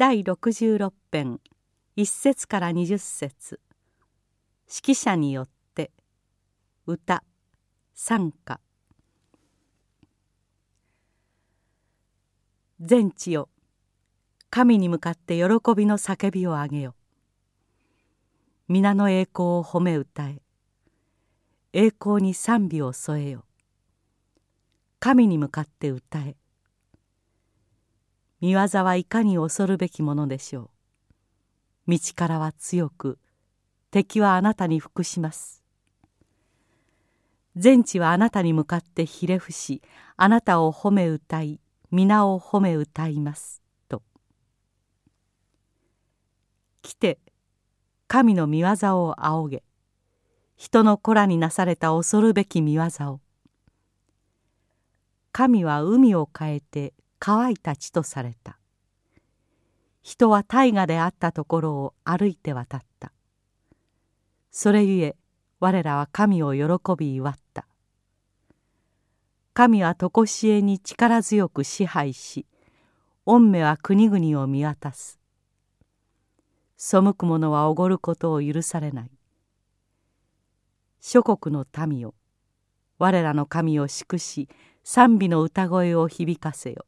第66編1節から20節。指揮者によって歌賛歌全地よ神に向かって喜びの叫びをあげよ。皆の栄光を褒め歌え。栄光に賛美を添えよ。神に向かって歌え。見業はいかに恐るべきものでしょう。道からは強く敵はあなたに服します。全地はあなたに向かってひれ伏しあなたを褒め歌い皆を褒め歌います。と。来て神の御業を仰げ人の子らになされた恐るべき御業を。神は海を変えて乾いた地とされた。人は大河であったところを歩いて渡った。それゆえ我らは神を喜び祝った。神は常しえに力強く支配し御目は国々を見渡す。背く者はおごることを許されない。諸国の民よ我らの神を祝し賛美の歌声を響かせよ。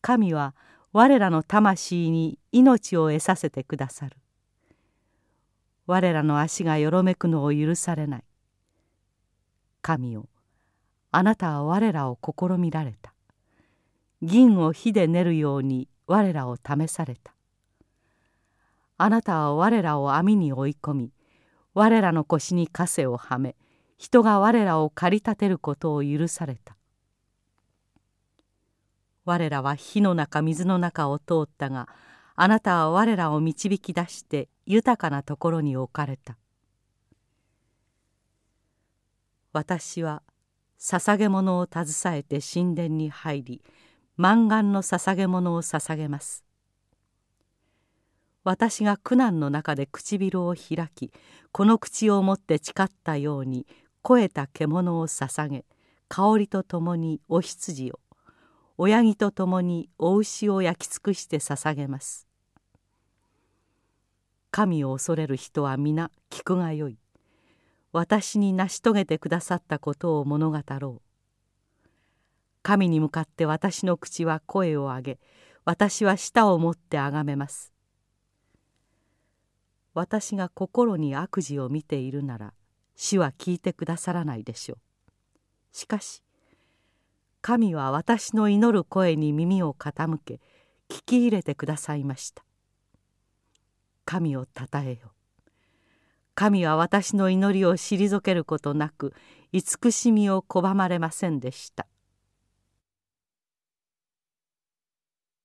神は我らの魂に命を得させてくださる。我らの足がよろめくのを許されない。神よあなたは我らを試みられた。銀を火で練るように我らを試された。あなたは我らを網に追い込み我らの腰に枷をはめ人が我らを駆り立てることを許された。我らは火の中水の中を通ったがあなたは我らを導き出して豊かなところに置かれた。私は捧げ物を携えて神殿に入り満願の捧げ物を捧げます。私が苦難の中で唇を開きこの口を持って誓ったように肥えた獣を捧げ香りとともにお羊を親木とともにお牛を焼き尽くして捧げます。神を恐れる人は皆聞くがよい。私に成し遂げてくださったことを物語ろう。神に向かって私の口は声を上げ私は舌を持ってあがめます。私が心に悪事を見ているなら主は聞いてくださらないでしょう。しかし神は私の祈る声に耳を傾け聞き入れてくださいました。神をたたえよ。神は私の祈りを退けることなく慈しみを拒まれませんでした。